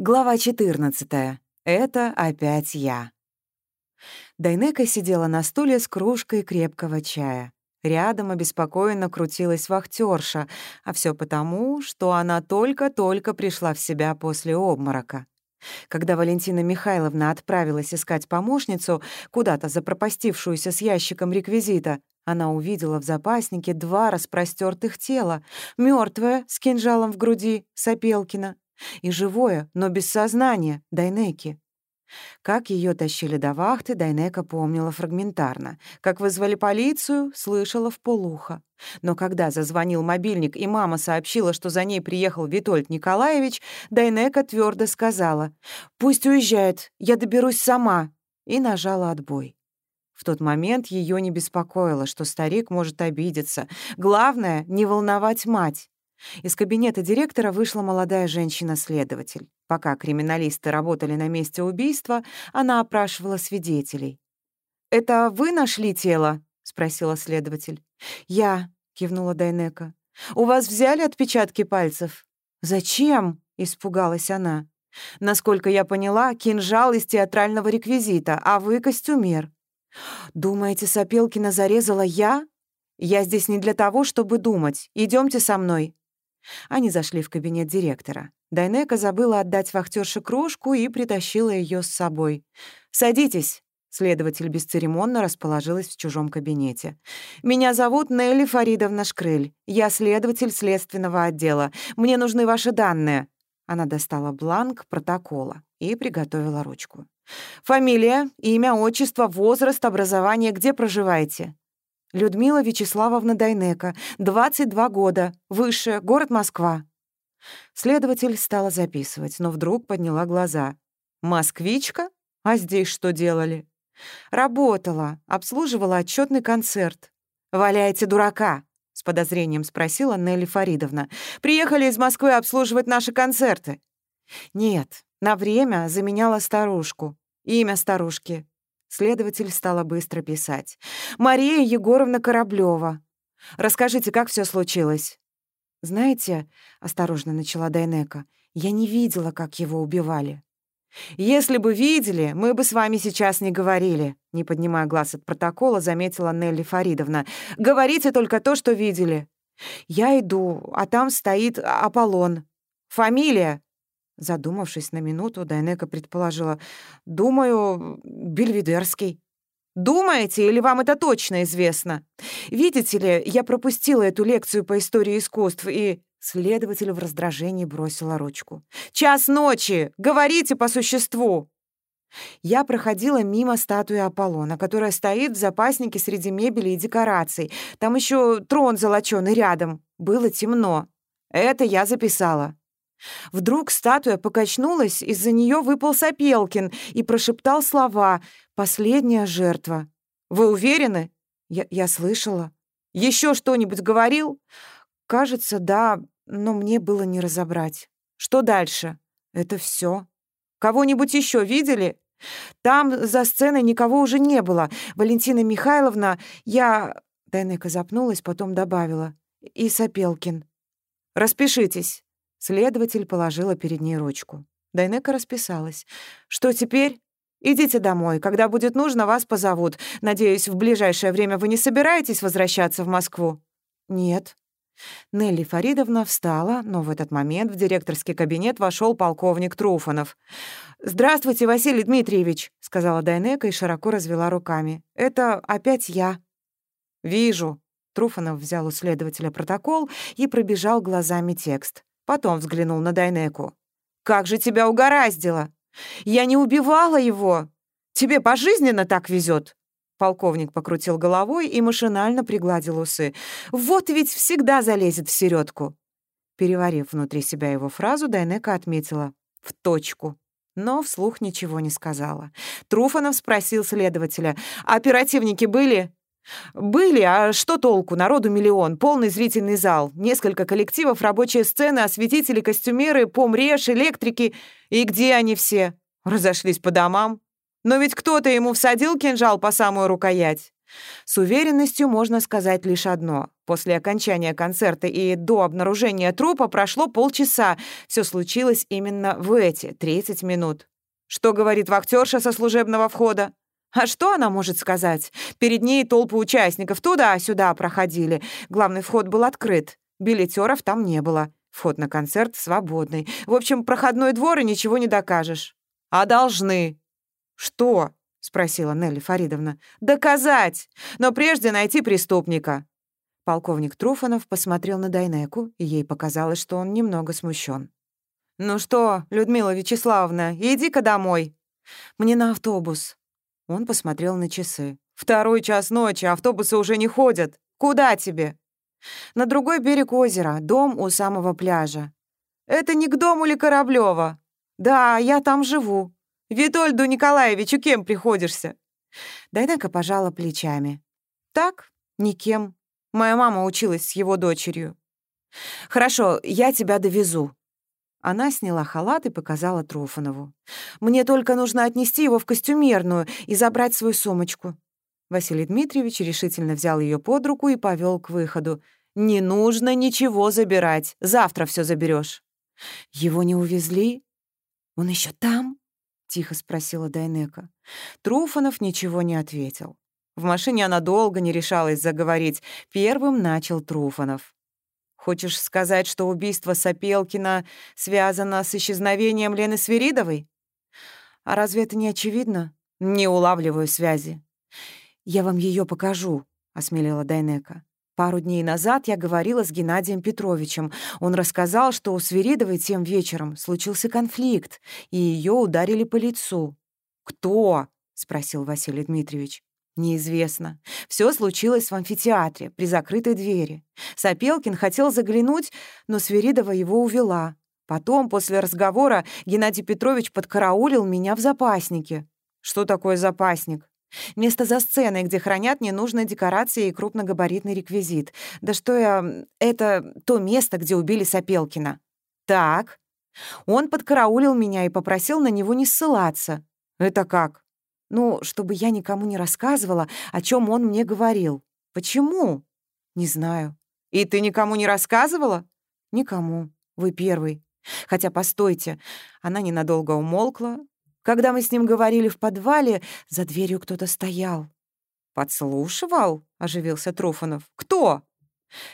Глава 14. Это опять я. Дайнека сидела на стуле с кружкой крепкого чая. Рядом обеспокоенно крутилась вахтерша, а все потому, что она только-только пришла в себя после обморока. Когда Валентина Михайловна отправилась искать помощницу, куда-то запропастившуюся с ящиком реквизита, она увидела в запаснике два распростертых тела, мертвое с кинжалом в груди Сапелкина и живое, но без сознания, Дайнеки. Как ее тащили до вахты, Дайнека помнила фрагментарно. Как вызвали полицию, слышала в полухо. Но когда зазвонил мобильник, и мама сообщила, что за ней приехал Витольд Николаевич, Дайнека твердо сказала «Пусть уезжает, я доберусь сама», и нажала отбой. В тот момент ее не беспокоило, что старик может обидеться. Главное — не волновать мать. Из кабинета директора вышла молодая женщина-следователь. Пока криминалисты работали на месте убийства, она опрашивала свидетелей. «Это вы нашли тело?» — спросила следователь. «Я», — кивнула Дайнека. «У вас взяли отпечатки пальцев?» «Зачем?» — испугалась она. «Насколько я поняла, кинжал из театрального реквизита, а вы костюмер». «Думаете, Сапелкина зарезала я? Я здесь не для того, чтобы думать. Идемте со мной». Они зашли в кабинет директора. Дайнека забыла отдать вахтерше кружку и притащила ее с собой. «Садитесь», — следователь бесцеремонно расположилась в чужом кабинете. «Меня зовут Нелли Фаридовна Шкрыль. Я следователь следственного отдела. Мне нужны ваши данные». Она достала бланк протокола и приготовила ручку. «Фамилия, имя, отчество, возраст, образование, где проживаете?» Людмила Вячеславовна Дайнека, 22 года, высшая, город Москва. Следователь стала записывать, но вдруг подняла глаза. «Москвичка? А здесь что делали?» «Работала, обслуживала отчетный концерт». «Валяете дурака?» — с подозрением спросила Нелли Фаридовна. «Приехали из Москвы обслуживать наши концерты». «Нет, на время заменяла старушку. Имя старушки Следователь стала быстро писать. «Мария Егоровна Кораблёва. Расскажите, как все случилось?» «Знаете», — осторожно начала Дайнека, «я не видела, как его убивали». «Если бы видели, мы бы с вами сейчас не говорили», — не поднимая глаз от протокола, заметила Нелли Фаридовна. «Говорите только то, что видели». «Я иду, а там стоит Аполлон. Фамилия?» Задумавшись на минуту, Дайнека предположила. «Думаю, Бельведерский». «Думаете, или вам это точно известно? Видите ли, я пропустила эту лекцию по истории искусств, и...» Следователь в раздражении бросила ручку. «Час ночи! Говорите по существу!» Я проходила мимо статуи Аполлона, которая стоит в запаснике среди мебели и декораций. Там еще трон золочёный рядом. Было темно. Это я записала. Вдруг статуя покачнулась, из-за нее выпал Сапелкин и прошептал слова «Последняя жертва». «Вы уверены?» Я, я слышала. Еще что-нибудь говорил?» «Кажется, да, но мне было не разобрать». «Что дальше?» «Это все. Кого-нибудь еще видели?» «Там за сценой никого уже не было. Валентина Михайловна, я...» Тайнека запнулась, потом добавила. «И Сапелкин». «Распишитесь». Следователь положила перед ней ручку. Дайнека расписалась. «Что теперь?» «Идите домой. Когда будет нужно, вас позовут. Надеюсь, в ближайшее время вы не собираетесь возвращаться в Москву?» «Нет». Нелли Фаридовна встала, но в этот момент в директорский кабинет вошел полковник Труфанов. «Здравствуйте, Василий Дмитриевич», — сказала Дайнека и широко развела руками. «Это опять я». «Вижу». Труфанов взял у следователя протокол и пробежал глазами текст. Потом взглянул на Дайнеку. «Как же тебя угораздило! Я не убивала его! Тебе пожизненно так везет!» Полковник покрутил головой и машинально пригладил усы. «Вот ведь всегда залезет в середку!» Переварив внутри себя его фразу, Дайнека отметила «в точку», но вслух ничего не сказала. Труфанов спросил следователя, «Оперативники были?» «Были, а что толку? Народу миллион, полный зрительный зал, несколько коллективов, рабочие сцены, осветители, костюмеры, помреж, электрики. И где они все? Разошлись по домам? Но ведь кто-то ему всадил кинжал по самую рукоять». С уверенностью можно сказать лишь одно. После окончания концерта и до обнаружения трупа прошло полчаса. Все случилось именно в эти 30 минут. Что говорит вахтерша со служебного входа? А что она может сказать? Перед ней толпы участников туда-сюда проходили. Главный вход был открыт. Билетеров там не было. Вход на концерт свободный. В общем, проходной двор и ничего не докажешь. А должны. Что? спросила Нелли Фаридовна. Доказать! Но прежде найти преступника. Полковник Труфанов посмотрел на Дайнеку, и ей показалось, что он немного смущен. «Ну что, Людмила Вячеславовна, иди-ка домой. Мне на автобус». Он посмотрел на часы. «Второй час ночи, автобусы уже не ходят. Куда тебе?» «На другой берег озера, дом у самого пляжа». «Это не к дому ли Кораблёва?» «Да, я там живу. Витольду Николаевичу кем приходишься?» Дайнека пожала плечами. «Так, никем. Моя мама училась с его дочерью». «Хорошо, я тебя довезу», она сняла халат и показала Трофанову. «Мне только нужно отнести его в костюмерную и забрать свою сумочку». Василий Дмитриевич решительно взял ее под руку и повел к выходу. «Не нужно ничего забирать. Завтра все заберешь. «Его не увезли? Он еще там?» — тихо спросила Дайнека. Труфанов ничего не ответил. В машине она долго не решалась заговорить. Первым начал Труфанов. Хочешь сказать, что убийство Сапелкина связано с исчезновением Лены Свиридовой? А разве это не очевидно? Не улавливаю связи. Я вам ее покажу, осмелела Дайнека. Пару дней назад я говорила с Геннадием Петровичем. Он рассказал, что у Свиридовой тем вечером случился конфликт, и ее ударили по лицу. «Кто?» — спросил Василий Дмитриевич. Неизвестно. Все случилось в амфитеатре, при закрытой двери. Сапелкин хотел заглянуть, но Сверидова его увела. Потом, после разговора, Геннадий Петрович подкараулил меня в запаснике. Что такое запасник? Место за сценой, где хранят ненужные декорации и крупногабаритный реквизит. Да что я... Это то место, где убили Сапелкина. Так. Он подкараулил меня и попросил на него не ссылаться. Это как? Ну, чтобы я никому не рассказывала, о чем он мне говорил. Почему? Не знаю. И ты никому не рассказывала? Никому. Вы первый. Хотя, постойте, она ненадолго умолкла. Когда мы с ним говорили в подвале, за дверью кто-то стоял. «Подслушивал?» — оживился Труфанов. «Кто?»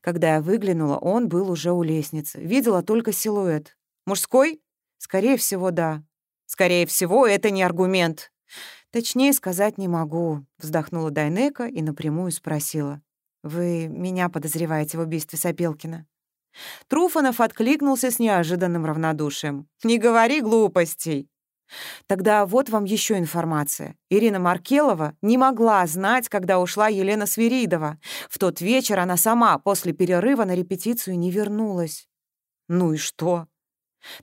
Когда я выглянула, он был уже у лестницы. Видела только силуэт. «Мужской?» «Скорее всего, да». «Скорее всего, это не аргумент», «Точнее сказать не могу», — вздохнула Дайнека и напрямую спросила. «Вы меня подозреваете в убийстве Сапелкина?» Труфанов откликнулся с неожиданным равнодушием. «Не говори глупостей!» Тогда вот вам еще информация. Ирина Маркелова не могла знать, когда ушла Елена Свиридова. В тот вечер она сама после перерыва на репетицию не вернулась. Ну и что?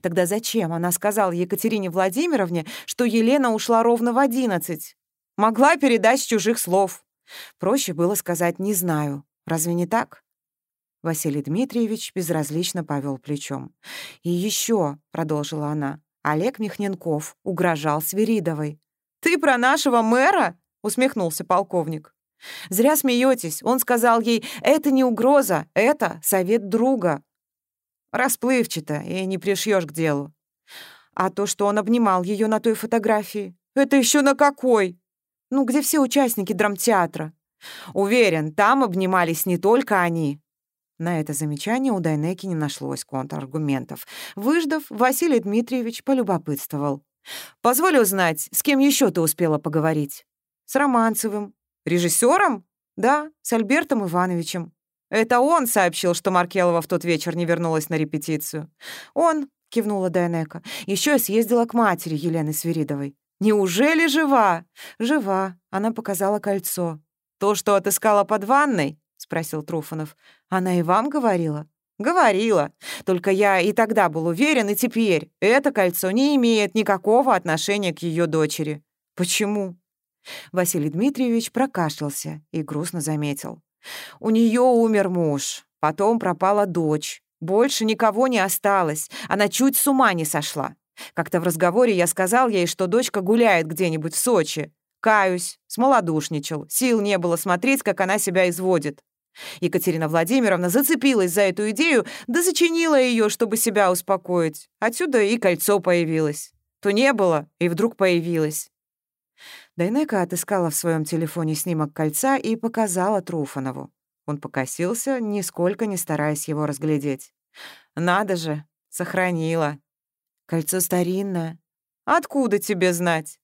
Тогда зачем она сказала Екатерине Владимировне, что Елена ушла ровно в одиннадцать? Могла передать чужих слов. Проще было сказать «не знаю». Разве не так? Василий Дмитриевич безразлично повел плечом. «И еще», — продолжила она, — Олег Михненков угрожал Свиридовой. «Ты про нашего мэра?» — усмехнулся полковник. «Зря смеетесь. Он сказал ей, это не угроза, это совет друга. Расплывчато, и не пришьешь к делу. А то, что он обнимал ее на той фотографии, это еще на какой? Ну, где все участники драмтеатра? Уверен, там обнимались не только они. На это замечание у Дайнеки не нашлось контраргументов. Выждав, Василий Дмитриевич полюбопытствовал. «Позволь узнать, с кем еще ты успела поговорить?» «С Романцевым». «Режиссером?» «Да, с Альбертом Ивановичем». Это он сообщил, что Маркелова в тот вечер не вернулась на репетицию. Он, кивнула Дайнека, еще съездила к матери Елены Свиридовой. Неужели жива? Жива. Она показала кольцо. То, что отыскала под ванной? спросил Труфанов. Она и вам говорила? Говорила. Только я и тогда был уверен, и теперь это кольцо не имеет никакого отношения к ее дочери. Почему? Василий Дмитриевич прокашлялся и грустно заметил. У нее умер муж, потом пропала дочь. Больше никого не осталось. Она чуть с ума не сошла. Как-то в разговоре я сказал ей, что дочка гуляет где-нибудь в Сочи. Каюсь, смолодушничал. Сил не было смотреть, как она себя изводит. Екатерина Владимировна зацепилась за эту идею, да зачинила ее, чтобы себя успокоить. Отсюда и кольцо появилось. То не было, и вдруг появилось. Дайнека отыскала в своем телефоне снимок кольца и показала Труфанову. Он покосился, нисколько не стараясь его разглядеть. «Надо же, сохранила. Кольцо старинное. Откуда тебе знать?»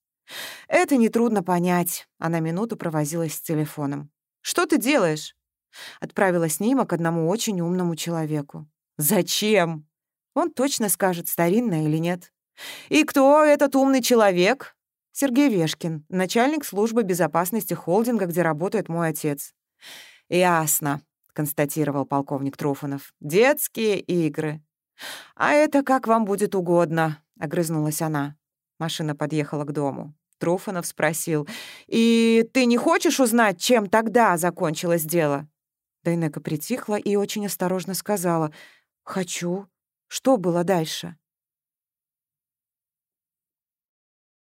«Это нетрудно понять». Она минуту провозилась с телефоном. «Что ты делаешь?» Отправила снимок одному очень умному человеку. «Зачем?» Он точно скажет, старинное или нет. «И кто этот умный человек?» Сергей Вешкин, начальник службы безопасности холдинга, где работает мой отец. «Ясно», — констатировал полковник Труфанов. «Детские игры». «А это как вам будет угодно», — огрызнулась она. Машина подъехала к дому. Труфанов спросил, «И ты не хочешь узнать, чем тогда закончилось дело?» Дайнека притихла и очень осторожно сказала, «Хочу. Что было дальше?»